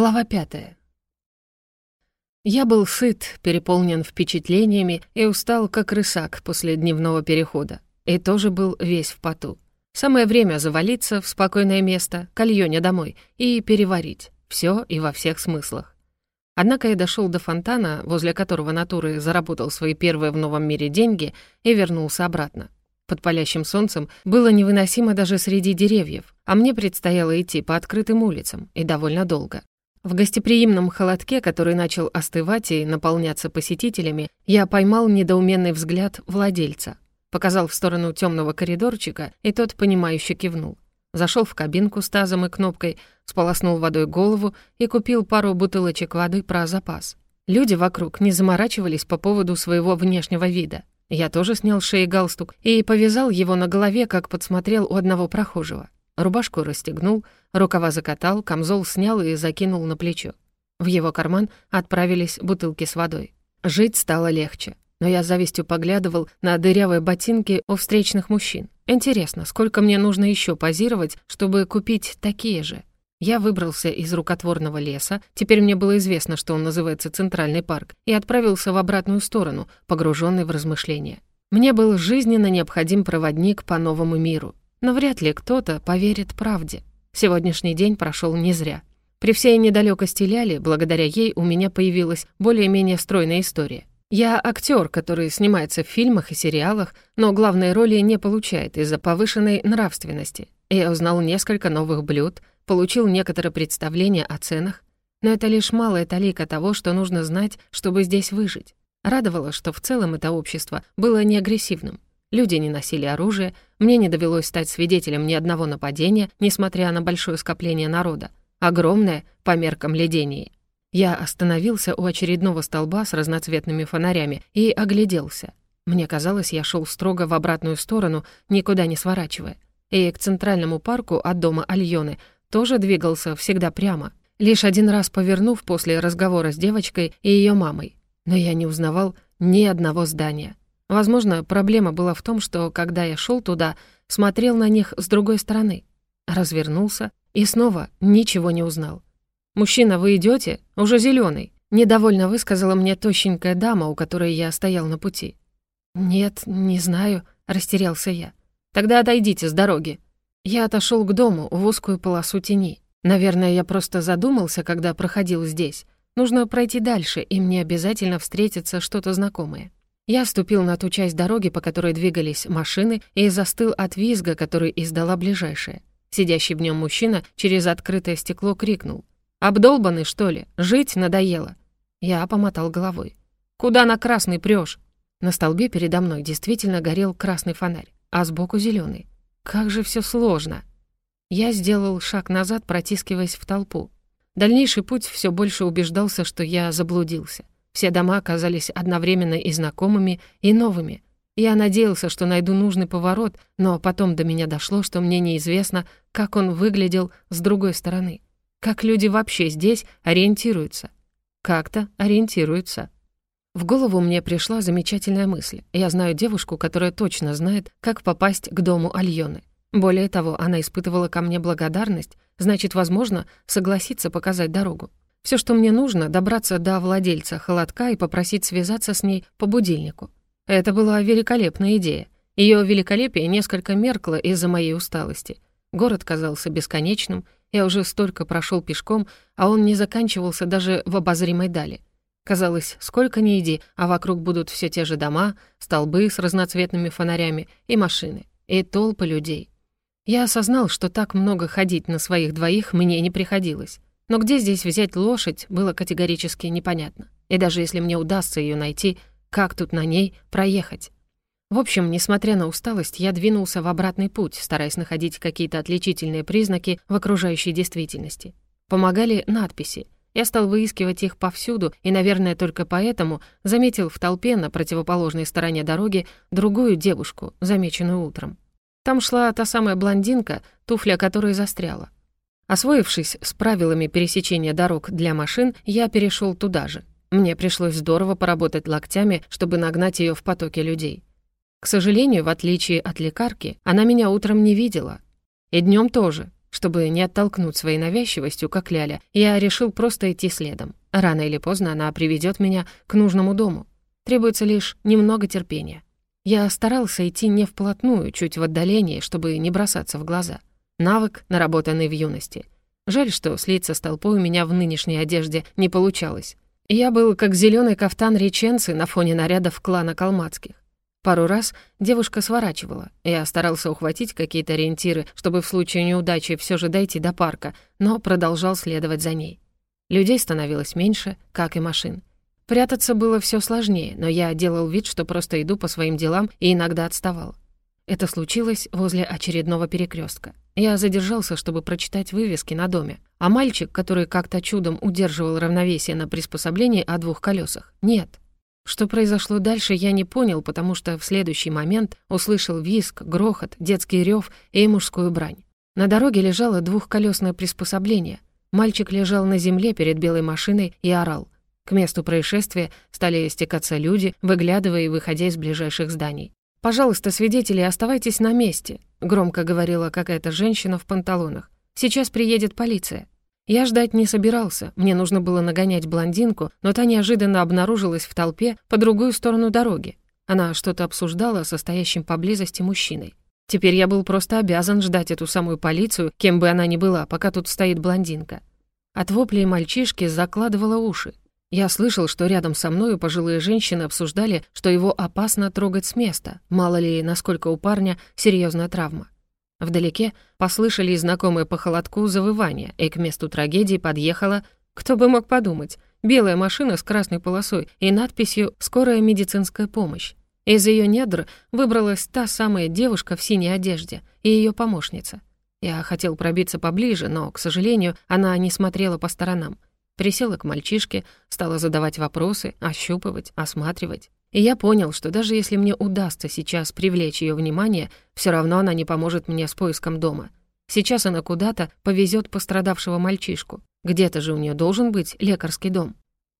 Глава пятая. Я был сыт, переполнен впечатлениями и устал, как рысак после дневного перехода. И тоже был весь в поту. Самое время завалиться в спокойное место, к Альоне домой, и переварить. все и во всех смыслах. Однако я дошел до фонтана, возле которого натуры заработал свои первые в новом мире деньги, и вернулся обратно. Под палящим солнцем было невыносимо даже среди деревьев, а мне предстояло идти по открытым улицам, и довольно долго. В гостеприимном холодке, который начал остывать и наполняться посетителями, я поймал недоуменный взгляд владельца. Показал в сторону темного коридорчика, и тот, понимающе кивнул. Зашел в кабинку с тазом и кнопкой, сполоснул водой голову и купил пару бутылочек воды про запас. Люди вокруг не заморачивались по поводу своего внешнего вида. Я тоже снял шеи галстук и повязал его на голове, как подсмотрел у одного прохожего. Рубашку расстегнул, рукава закатал, камзол снял и закинул на плечо. В его карман отправились бутылки с водой. Жить стало легче. Но я завистью поглядывал на дырявые ботинки у встречных мужчин. Интересно, сколько мне нужно еще позировать, чтобы купить такие же? Я выбрался из рукотворного леса, теперь мне было известно, что он называется Центральный парк, и отправился в обратную сторону, погруженный в размышления. Мне был жизненно необходим проводник по новому миру. Но вряд ли кто-то поверит правде. Сегодняшний день прошел не зря. При всей недалекости Ляли, благодаря ей у меня появилась более-менее стройная история. Я актер, который снимается в фильмах и сериалах, но главной роли не получает из-за повышенной нравственности. Я узнал несколько новых блюд, получил некоторое представление о ценах, но это лишь малая талика того, что нужно знать, чтобы здесь выжить. Радовало, что в целом это общество было не агрессивным. Люди не носили оружие, мне не довелось стать свидетелем ни одного нападения, несмотря на большое скопление народа. Огромное по меркам ледении. Я остановился у очередного столба с разноцветными фонарями и огляделся. Мне казалось, я шел строго в обратную сторону, никуда не сворачивая. И к центральному парку от дома Альоны тоже двигался всегда прямо, лишь один раз повернув после разговора с девочкой и ее мамой. Но я не узнавал ни одного здания. Возможно, проблема была в том, что, когда я шел туда, смотрел на них с другой стороны. Развернулся и снова ничего не узнал. «Мужчина, вы идете? Уже зеленый. Недовольно высказала мне тощенькая дама, у которой я стоял на пути. «Нет, не знаю», — растерялся я. «Тогда отойдите с дороги». Я отошел к дому в узкую полосу тени. Наверное, я просто задумался, когда проходил здесь. Нужно пройти дальше, и мне обязательно встретится что-то знакомое. Я ступил на ту часть дороги, по которой двигались машины, и застыл от визга, который издала ближайшая. Сидящий в нем мужчина через открытое стекло крикнул. «Обдолбанный, что ли? Жить надоело!» Я помотал головой. «Куда на красный прёшь?» На столбе передо мной действительно горел красный фонарь, а сбоку зеленый. Как же все сложно! Я сделал шаг назад, протискиваясь в толпу. Дальнейший путь все больше убеждался, что я заблудился. Все дома оказались одновременно и знакомыми, и новыми. Я надеялся, что найду нужный поворот, но потом до меня дошло, что мне неизвестно, как он выглядел с другой стороны. Как люди вообще здесь ориентируются. Как-то ориентируются. В голову мне пришла замечательная мысль. Я знаю девушку, которая точно знает, как попасть к дому Альоны. Более того, она испытывала ко мне благодарность, значит, возможно, согласится показать дорогу. Все, что мне нужно, добраться до владельца холодка и попросить связаться с ней по будильнику. Это была великолепная идея. Ее великолепие несколько меркло из-за моей усталости. Город казался бесконечным, я уже столько прошел пешком, а он не заканчивался даже в обозримой дали. Казалось, сколько ни иди, а вокруг будут все те же дома, столбы с разноцветными фонарями и машины, и толпы людей. Я осознал, что так много ходить на своих двоих мне не приходилось. Но где здесь взять лошадь, было категорически непонятно. И даже если мне удастся ее найти, как тут на ней проехать? В общем, несмотря на усталость, я двинулся в обратный путь, стараясь находить какие-то отличительные признаки в окружающей действительности. Помогали надписи. Я стал выискивать их повсюду и, наверное, только поэтому заметил в толпе на противоположной стороне дороги другую девушку, замеченную утром. Там шла та самая блондинка, туфля которой застряла. Освоившись с правилами пересечения дорог для машин, я перешел туда же. Мне пришлось здорово поработать локтями, чтобы нагнать ее в потоке людей. К сожалению, в отличие от лекарки, она меня утром не видела. И днем тоже. Чтобы не оттолкнуть своей навязчивостью, как Ляля, я решил просто идти следом. Рано или поздно она приведет меня к нужному дому. Требуется лишь немного терпения. Я старался идти не вплотную, чуть в отдалении, чтобы не бросаться в глаза. Навык, наработанный в юности. Жаль, что слиться с толпой у меня в нынешней одежде не получалось. Я был как зеленый кафтан реченцы на фоне нарядов клана Калмацких. Пару раз девушка сворачивала. Я старался ухватить какие-то ориентиры, чтобы в случае неудачи все же дойти до парка, но продолжал следовать за ней. Людей становилось меньше, как и машин. Прятаться было все сложнее, но я делал вид, что просто иду по своим делам и иногда отставал. Это случилось возле очередного перекрестка. Я задержался, чтобы прочитать вывески на доме, а мальчик, который как-то чудом удерживал равновесие на приспособлении о двух колесах, нет. Что произошло дальше, я не понял, потому что в следующий момент услышал визг, грохот, детский рев и мужскую брань. На дороге лежало двухколесное приспособление. Мальчик лежал на земле перед белой машиной и орал. К месту происшествия стали стекаться люди, выглядывая и выходя из ближайших зданий. «Пожалуйста, свидетели, оставайтесь на месте», — громко говорила какая-то женщина в панталонах. «Сейчас приедет полиция». Я ждать не собирался, мне нужно было нагонять блондинку, но та неожиданно обнаружилась в толпе по другую сторону дороги. Она что-то обсуждала со стоящим поблизости мужчиной. Теперь я был просто обязан ждать эту самую полицию, кем бы она ни была, пока тут стоит блондинка. От воплей мальчишки закладывала уши. Я слышал, что рядом со мной пожилые женщины обсуждали, что его опасно трогать с места, мало ли, насколько у парня серьезная травма. Вдалеке послышались знакомые по холодку завывания, и к месту трагедии подъехала, кто бы мог подумать, белая машина с красной полосой и надписью «Скорая медицинская помощь». Из ее недр выбралась та самая девушка в синей одежде и ее помощница. Я хотел пробиться поближе, но, к сожалению, она не смотрела по сторонам. Присела к мальчишке, стала задавать вопросы, ощупывать, осматривать. И я понял, что даже если мне удастся сейчас привлечь ее внимание, все равно она не поможет мне с поиском дома. Сейчас она куда-то повезет пострадавшего мальчишку. Где-то же у нее должен быть лекарский дом.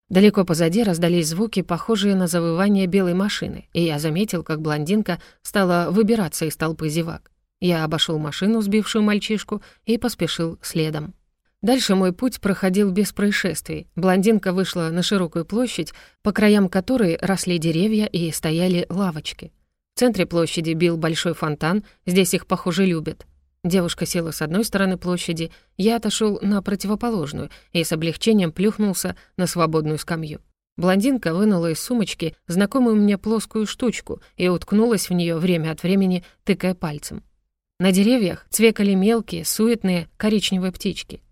Далеко позади раздались звуки, похожие на завывание белой машины, и я заметил, как блондинка стала выбираться из толпы зевак. Я обошел машину, сбившую мальчишку, и поспешил следом. Дальше мой путь проходил без происшествий. Блондинка вышла на широкую площадь, по краям которой росли деревья и стояли лавочки. В центре площади бил большой фонтан, здесь их, похоже, любят. Девушка села с одной стороны площади, я отошел на противоположную и с облегчением плюхнулся на свободную скамью. Блондинка вынула из сумочки знакомую мне плоскую штучку и уткнулась в нее время от времени, тыкая пальцем. На деревьях цвекали мелкие, суетные коричневые птички —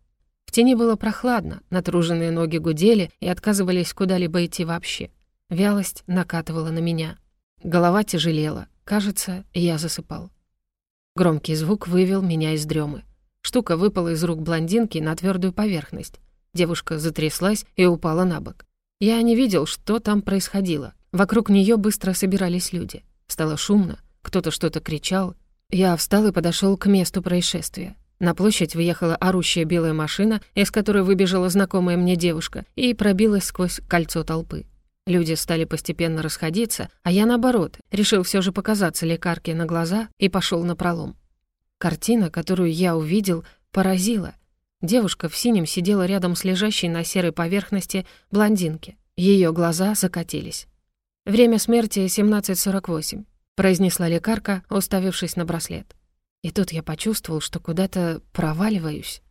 в тени было прохладно, натруженные ноги гудели и отказывались куда-либо идти вообще. Вялость накатывала на меня. Голова тяжелела. Кажется, я засыпал. Громкий звук вывел меня из дремы. Штука выпала из рук блондинки на твердую поверхность. Девушка затряслась и упала на бок. Я не видел, что там происходило. Вокруг нее быстро собирались люди. Стало шумно, кто-то что-то кричал. Я встал и подошел к месту происшествия. На площадь въехала орущая белая машина, из которой выбежала знакомая мне девушка и пробилась сквозь кольцо толпы. Люди стали постепенно расходиться, а я, наоборот, решил все же показаться лекарке на глаза и пошел на пролом. Картина, которую я увидел, поразила. Девушка в синем сидела рядом с лежащей на серой поверхности блондинки. Ее глаза закатились. «Время смерти 17.48», — произнесла лекарка, уставившись на браслет. И тут я почувствовал, что куда-то проваливаюсь.